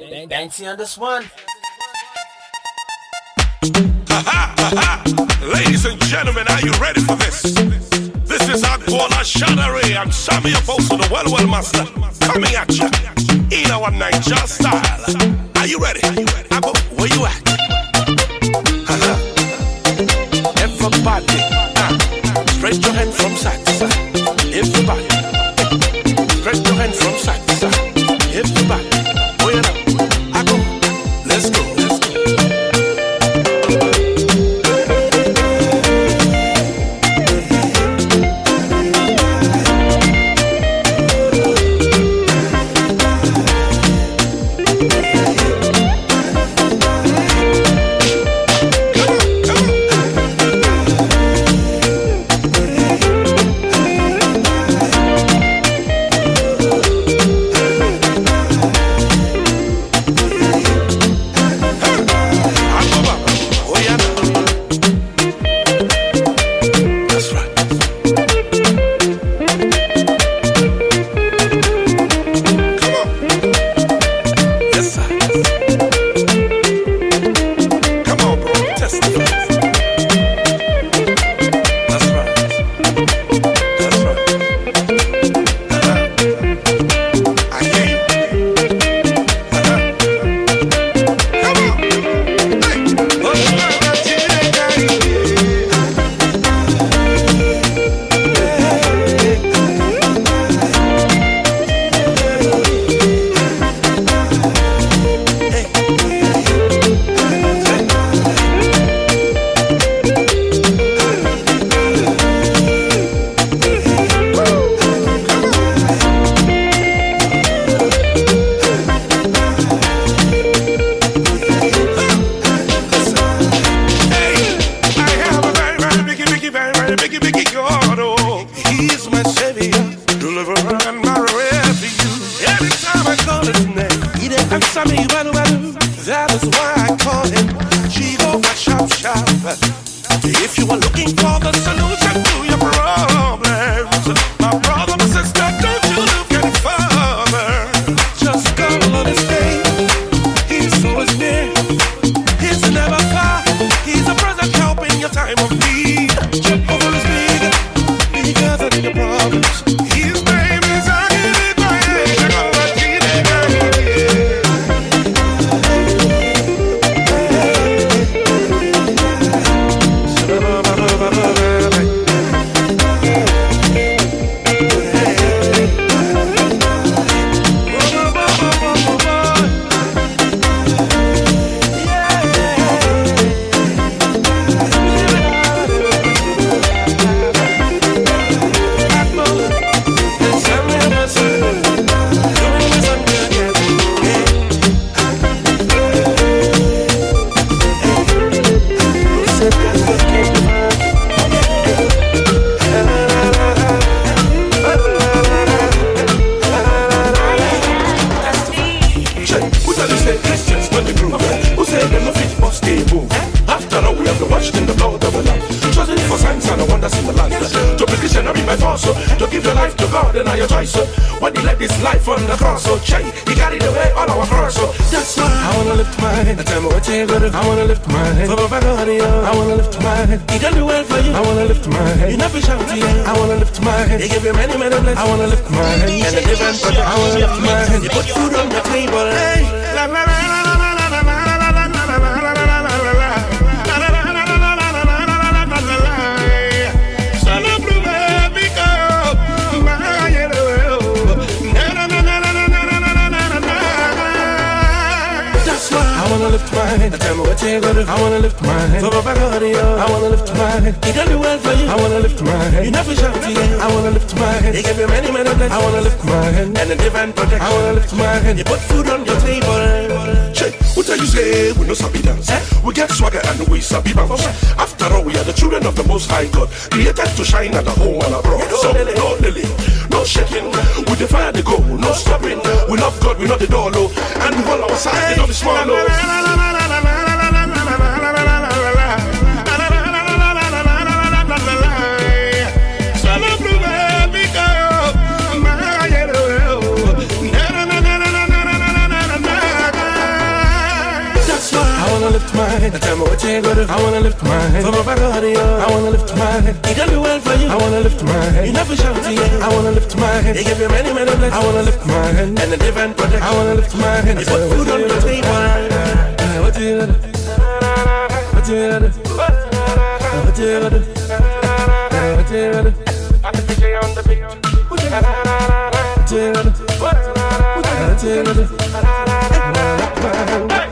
Banksy on this one. Ladies and gentlemen, are you ready for this? This is Akbola Shadare and Sammy Apostle, the well well master, coming at you in our Niger style. Are you ready? Abo, where you at? Everybody, uh, stretch your hand I wanna lift my hand. And the different project. I wanna lift my you. I wanna lift my hand. For my body, I wanna lift my hand. He done the well for you. I wanna lift my hand. You never shout to you. I wanna lift my hand. He gave you many, many blessings. I wanna lift my hand. And a divine protection. I wanna lift my hand. You put food on your table. Check. What tell you say we no sabi dance? We get swagger and we sabi bounce. After all, we are the children of the Most High God, created to shine at the home and abroad. So no lily, no shaking. We defy the goal, no stopping. We love God, we know the door low, and we hold our side, we know the small Tell me what you gonna do. I wanna lift my head. From my back of the I wanna lift my head. He can do well for you. I wanna lift my head. You never shout to you. I wanna lift my head. He give you many, many blessings. I wanna lift my head. And a different protection. I wanna lift my head. You put food on the table. What you gonna do? What you gonna do? What you gonna do? What you gonna do? I'm the DJ on the beat. What you gonna do? What you gonna do? Hey,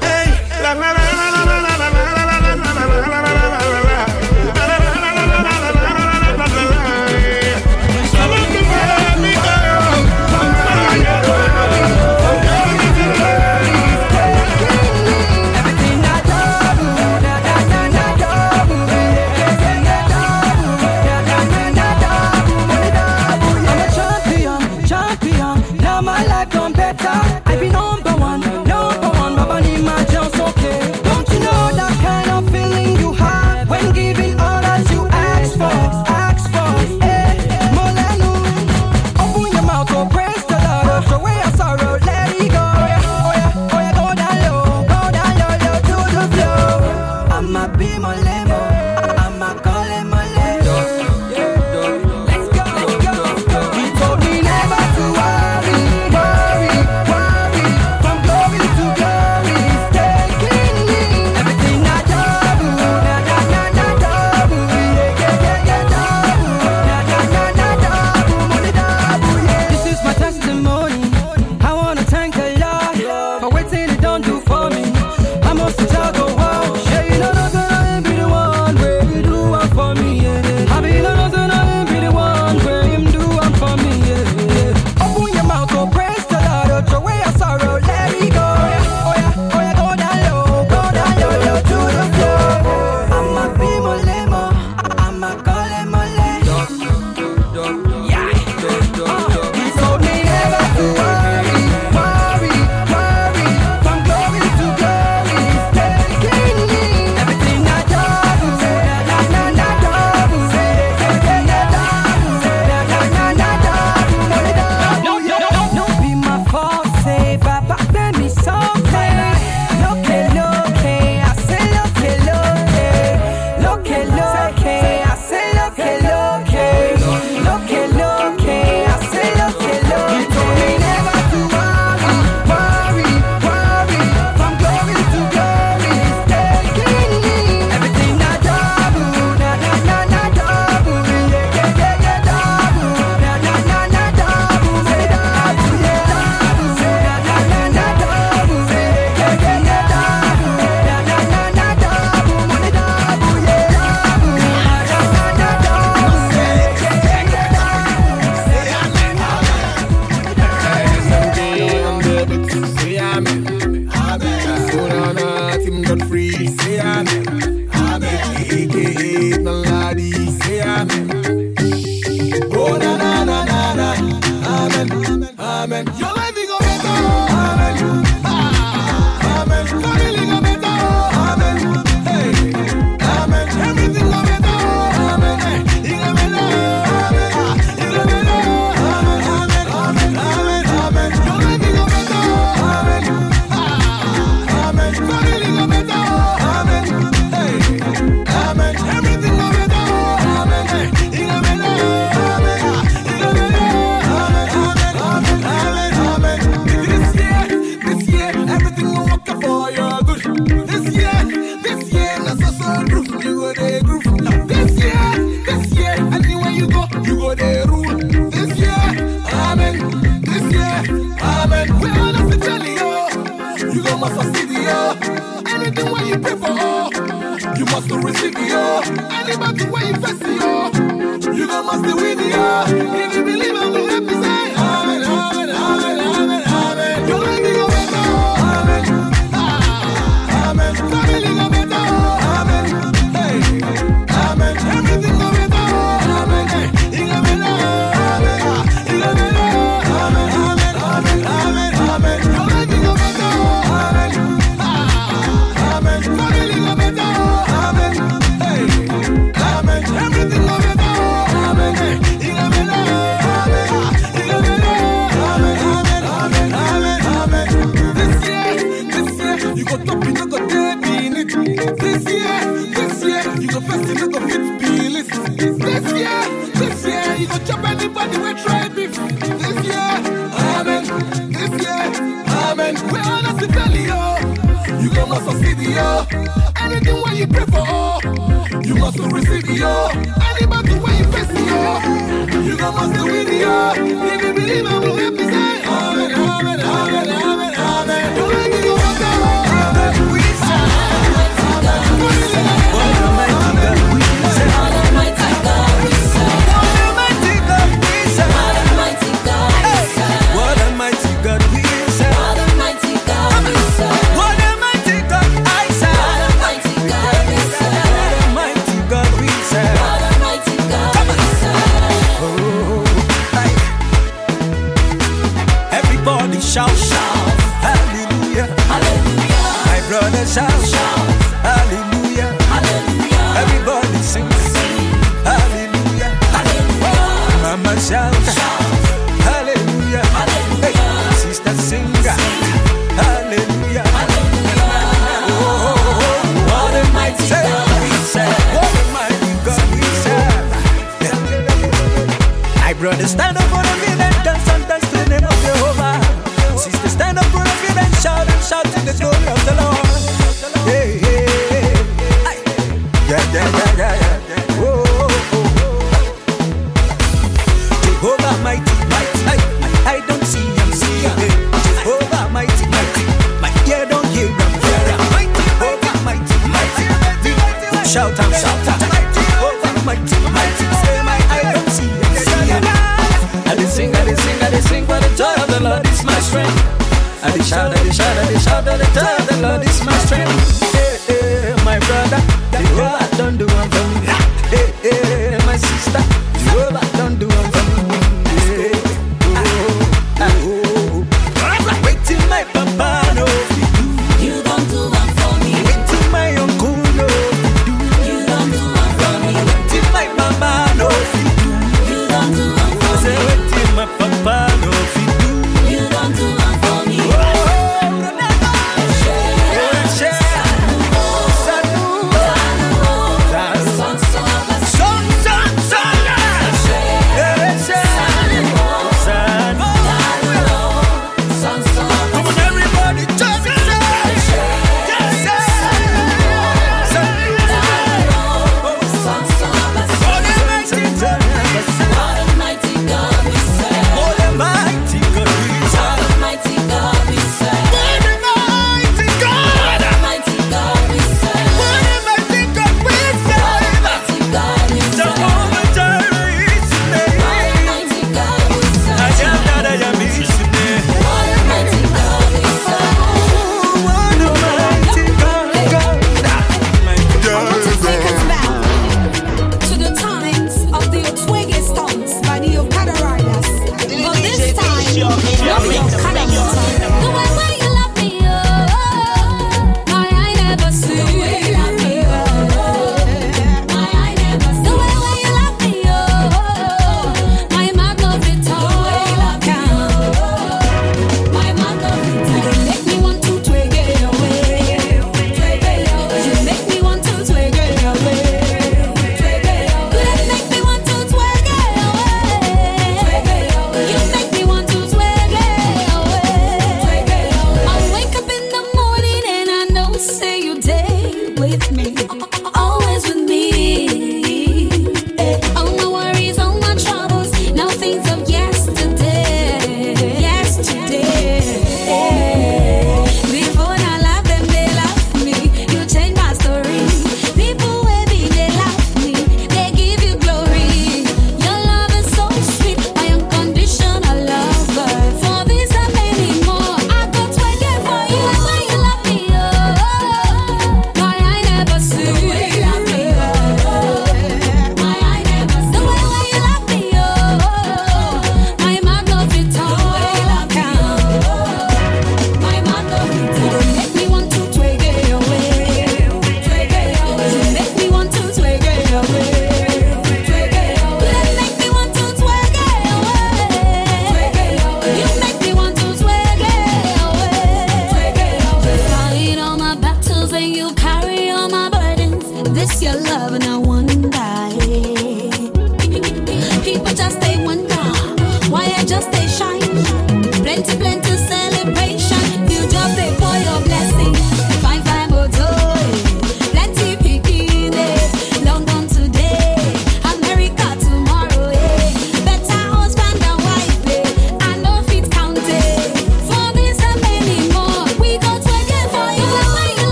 be with you. receive yo. Anything when you pray for, you must receive yo. Any battle where you face yo, you must win yo. If you believe, I will represent. Tchau, tchau.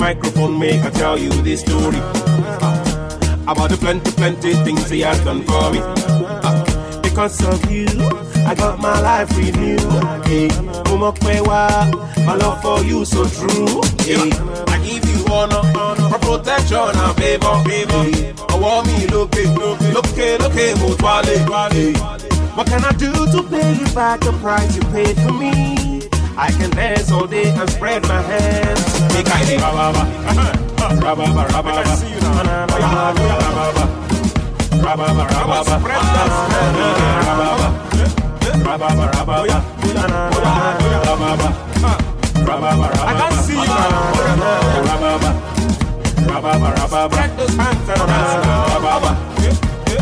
Microphone, make I tell you this story. Uh, about the plenty, plenty things he has done for me. Uh, because of you, I got my life renewed. Hey, my love for you so true. Hey, I give you honor, honor, protection and favor, favor. Ọwọ́ mi lókè, lókè, lókè, mo twale, twale. What can I do to pay you back the price you paid for me? I can dance all day and spread my hands. Make I dance. Rababa, rababa, rababa, rababa, rababa, I can see you now. Rababa, rababa, rababa, spread those hands and dance.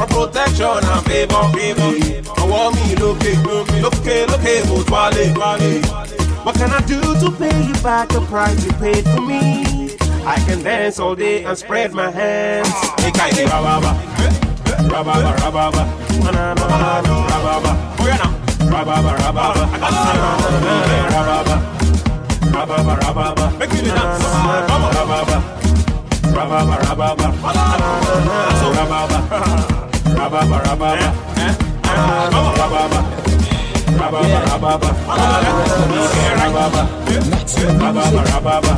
for protection and favor, favor. I want me look look look look look What can I do to pay you back the price you paid for me? I can dance all day and spread my hands. Hey, rababa, rababa, rababa, rababa. Oh yeah now. Rababa, rababa. Rababa. Rababa, rababa. Make me dance. Rababa. Rababa, rababa. Rababa. Rababa, rababa. Rababa. Rababa, rababa. Rababa. Rababa, rababa.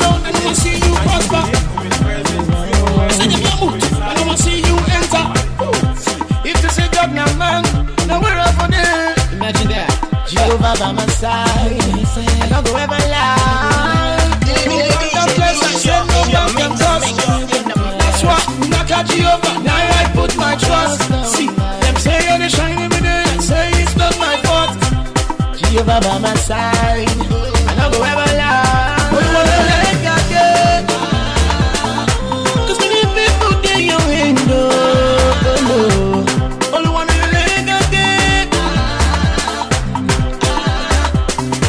Round and see you prosper. Jehovah by my side. I don't go ever Jehovah. Now I put my trust. See, them say you're the shining day. Say it's not my fault. Jehovah by my side. I don't go ever lie. I let God get. Cause many people get your window. Oh, no.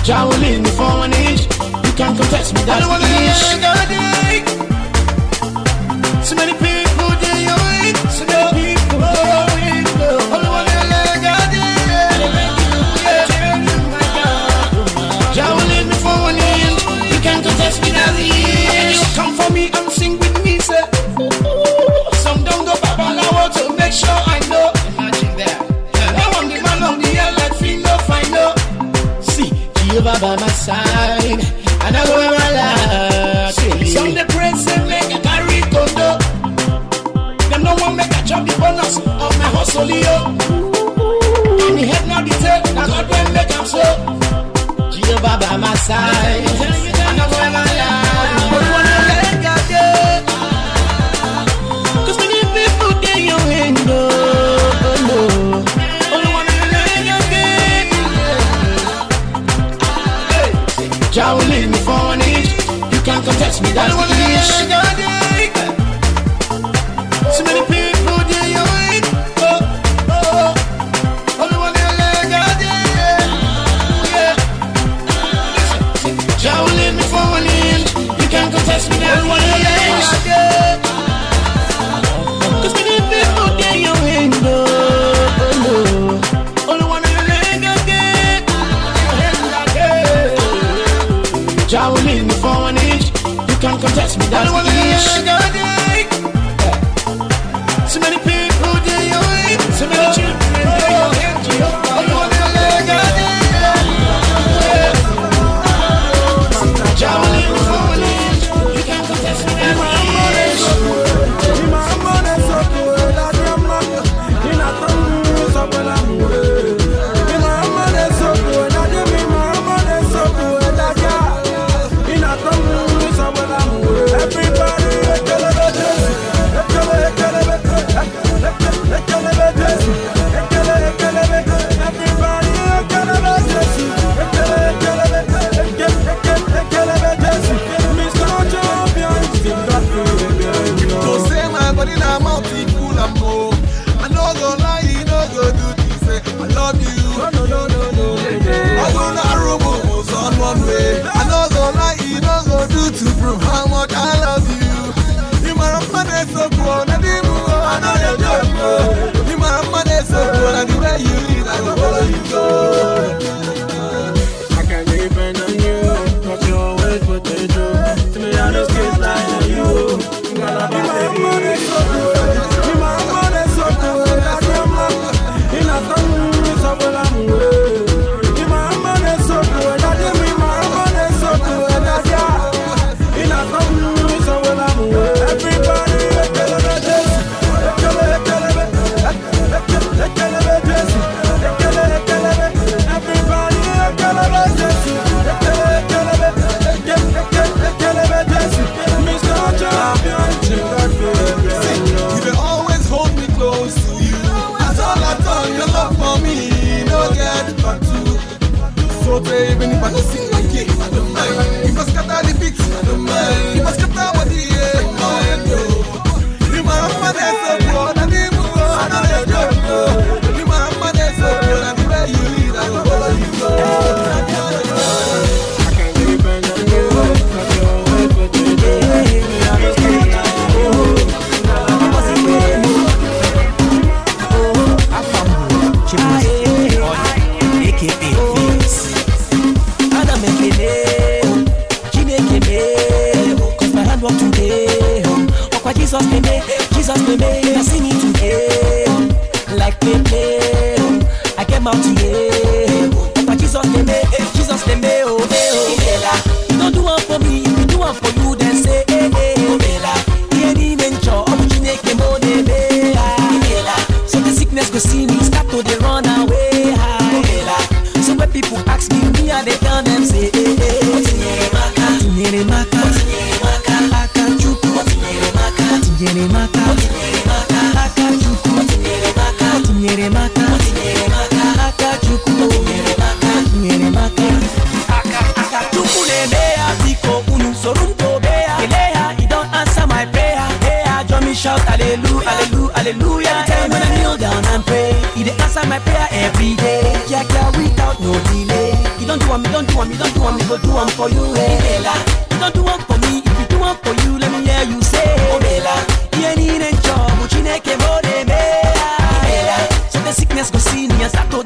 Jah will lead me for an inch. You can't contest me, that's the ish. do hallelujah. Every time when I kneel down and pray, He dey answer my prayer every day. Yeah, yeah, without no delay. He don't do one, he don't do one, he don't do one, he go do one for you. Hey, Bella, he don't do one for me. If he do one for you, let me hear you say, Oh Bella, he ain't in a job, but you make him oh, Bella. So the sickness go see me and start to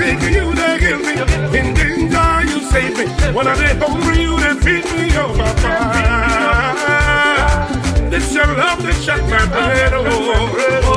sick, you they heal me. In danger, you save me. When I get hungry, you they feed me. Oh, Papa. This your love that shut my bread. Oh,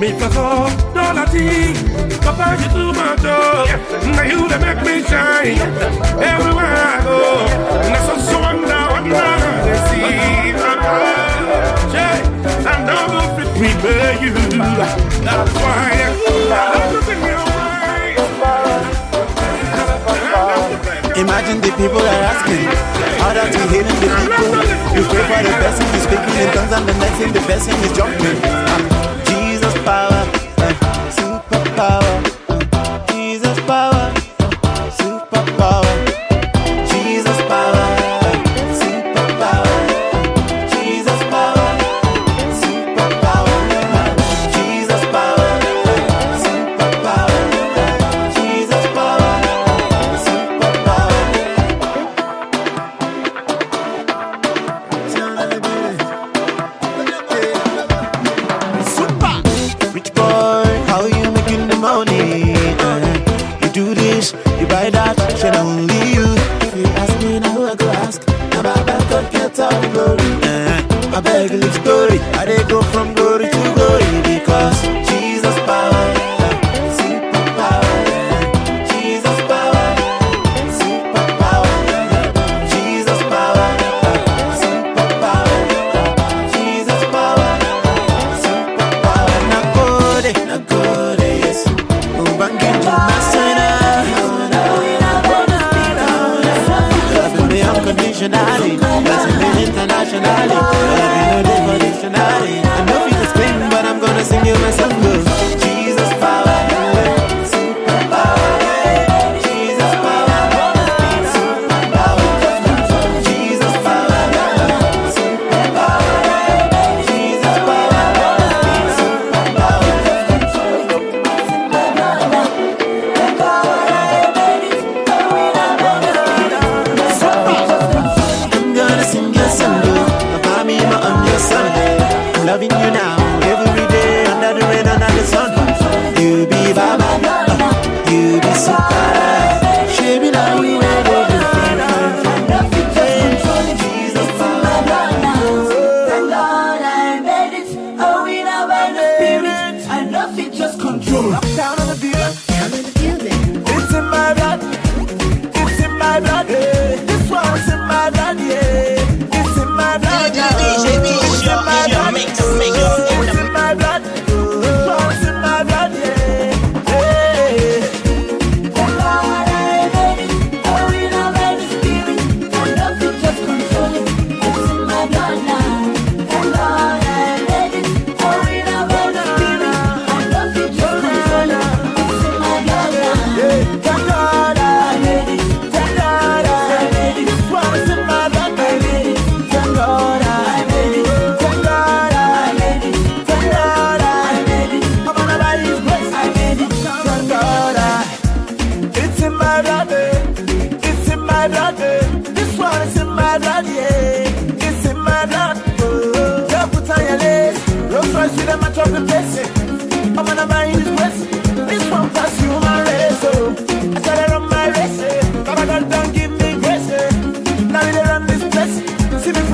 Me fuck up, dollar thing. Papa, you do my job. Now you that make me shine. Everywhere I go. Now so so I'm now, I'm now. They see my love. Yeah, I'm prepare you. That's why I'm looking your Imagine the people are asking How that we healing the people We pray for the best thing is speaking in tongues And the next thing the best thing is jumping Super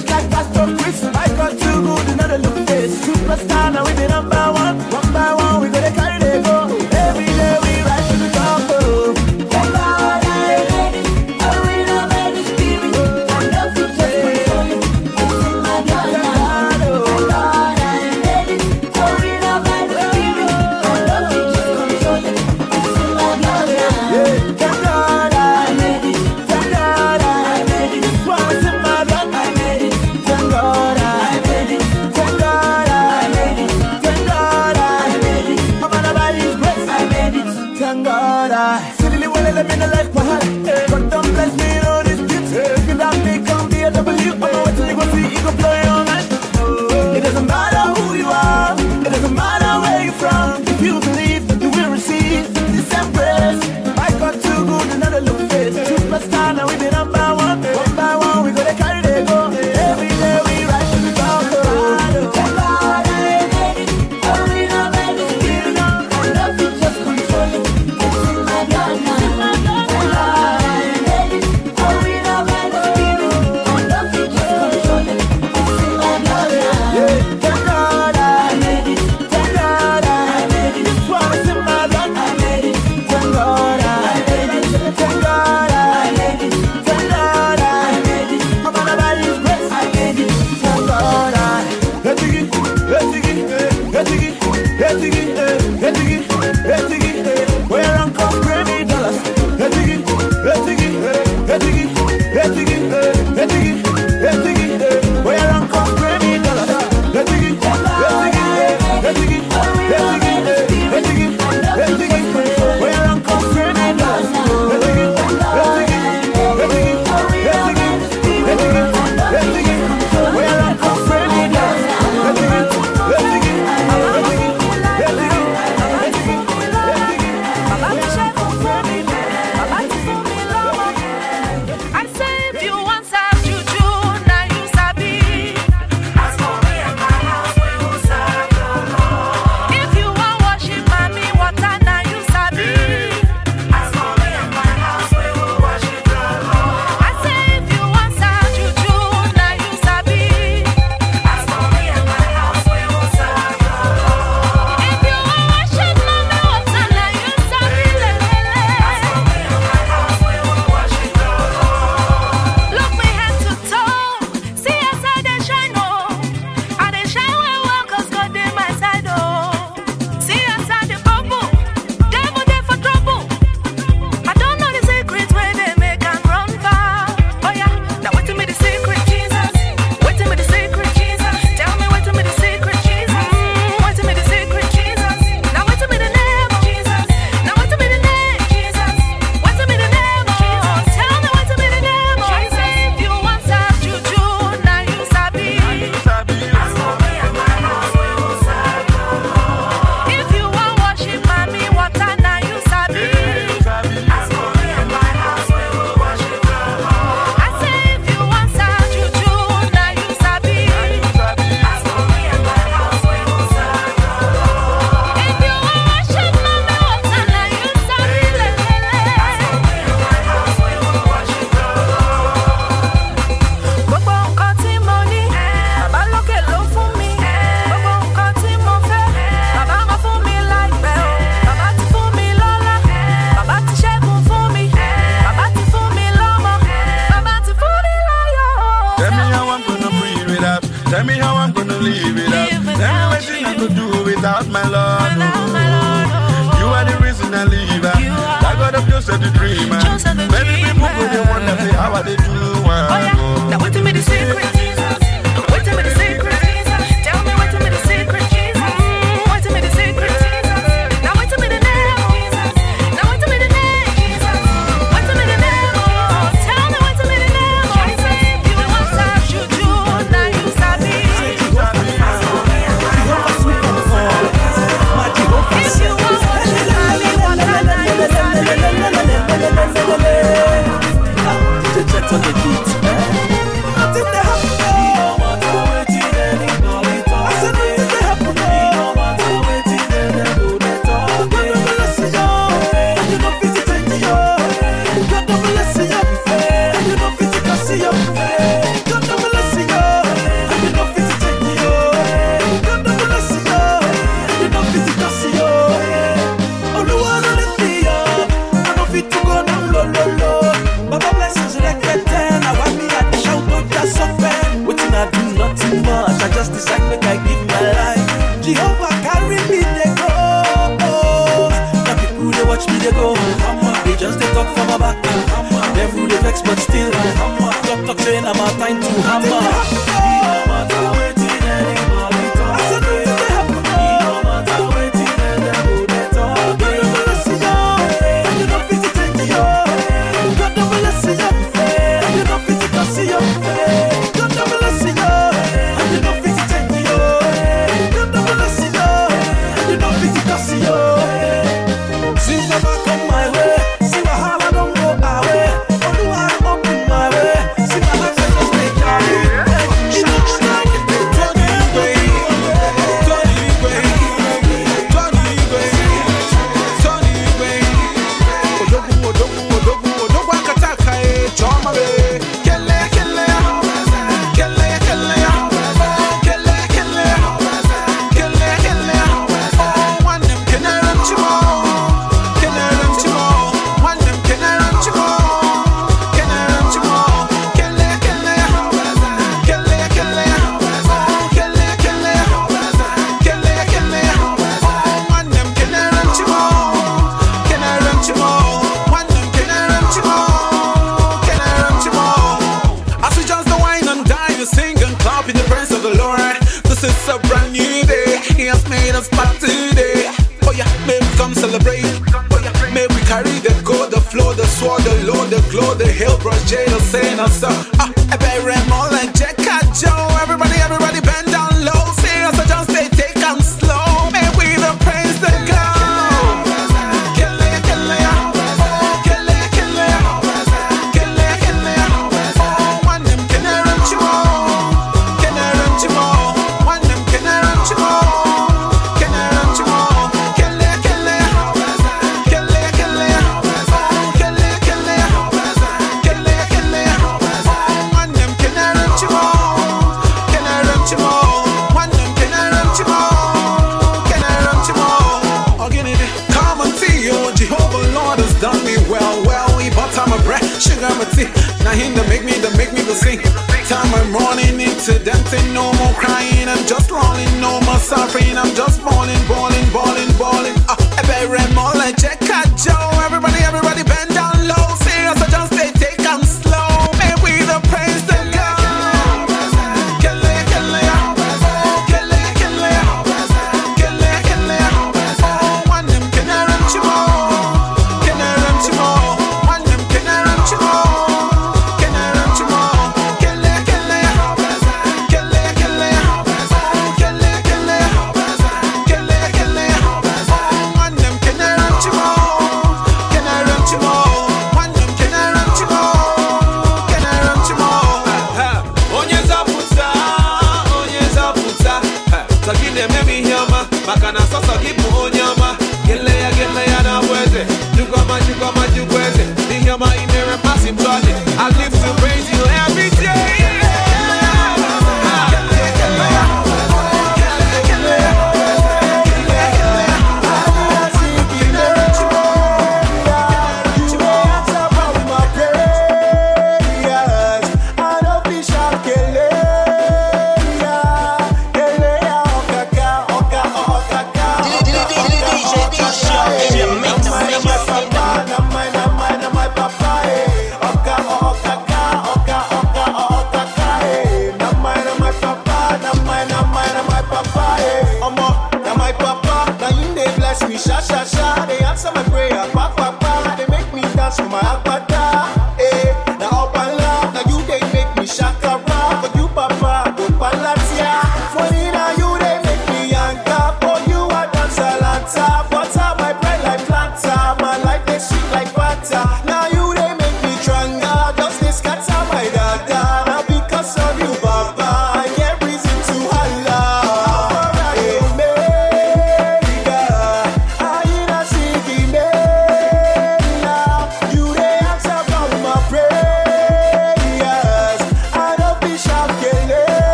Fresh like Boston whistle. I got too good, another look face. Superstar, now we be 做自。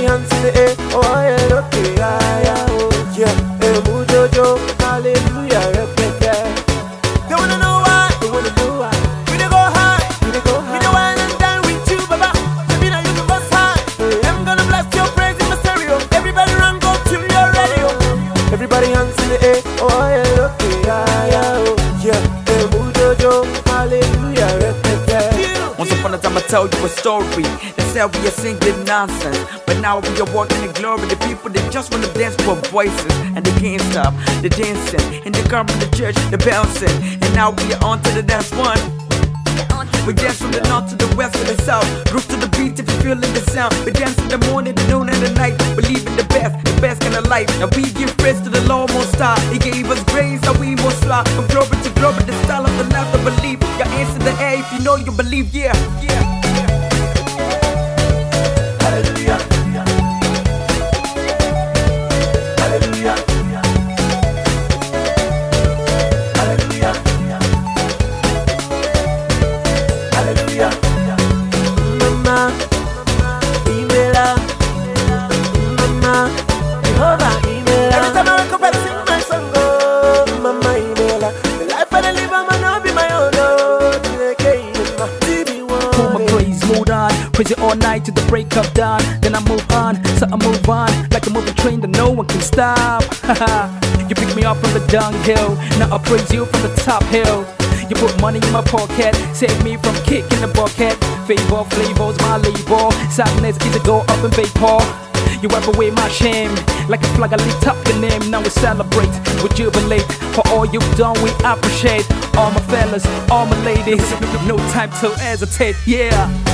Hands in the air. Oh, yeah, okay, yeah, yeah, oh, yeah. Eh, hallelujah. They wanna know why, they wanna know why. We go high, we go high. We wine and dine with you, you high. I'm gonna blast your in stereo. Everybody your radio. Everybody air. Oh yeah, okay, yeah, yeah, oh yeah. Eh, mujojo, hallelujah. Once upon a time I tell you a story said we are singing nonsense But now we are walking in glory The people they just wanna dance for voices And they can't stop, they're dancing And they come from the church, they're bouncing And now we are on to the next one we dance from the north to the west to the south. Groove to the beat if you're feeling the sound. We dance in the morning, the noon, and the night. Believe in the best, the best kind of life. Now we give praise to the Lord most high. He gave us grace, now we must fly. From glory to glory, the style of the life to believe. Your in the air if you know you believe, yeah. yeah. It all night to the break of dawn. Then I move on, so I move on, like a moving train that no one can stop. you pick me up from the dunghill, now I praise you from the top hill. You put money in my pocket, save me from kicking the bucket. Favor flavors my label, sadness is a go up in vapor. You wipe away my shame like a flag I lit up your name. Now we celebrate, we jubilate for all you've done. We appreciate all my fellas, all my ladies. No time to hesitate, yeah.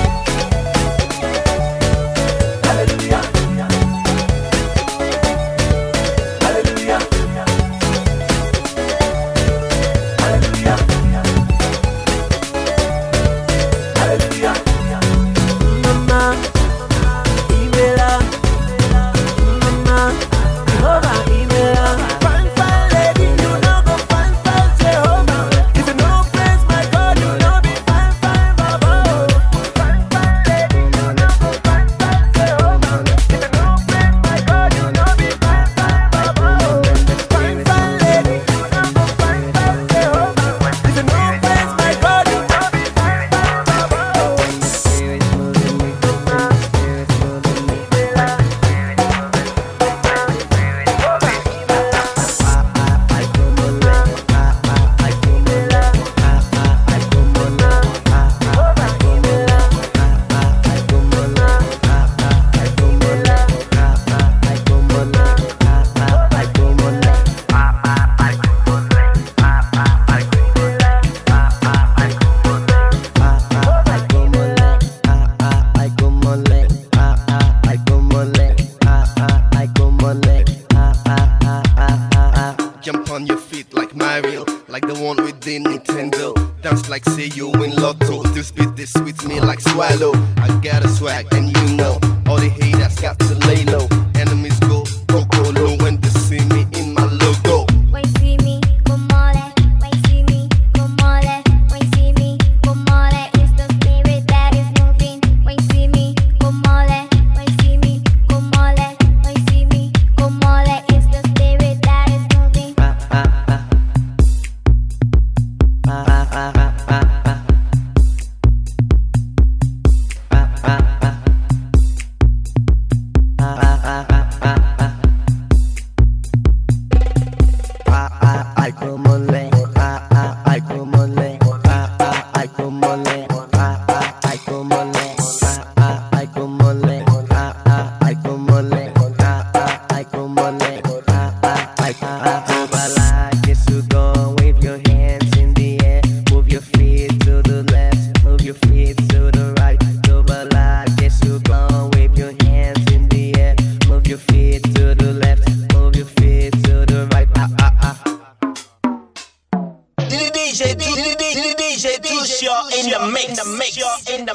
like say you win lotto. This spit this with me like swallow. I got a swag and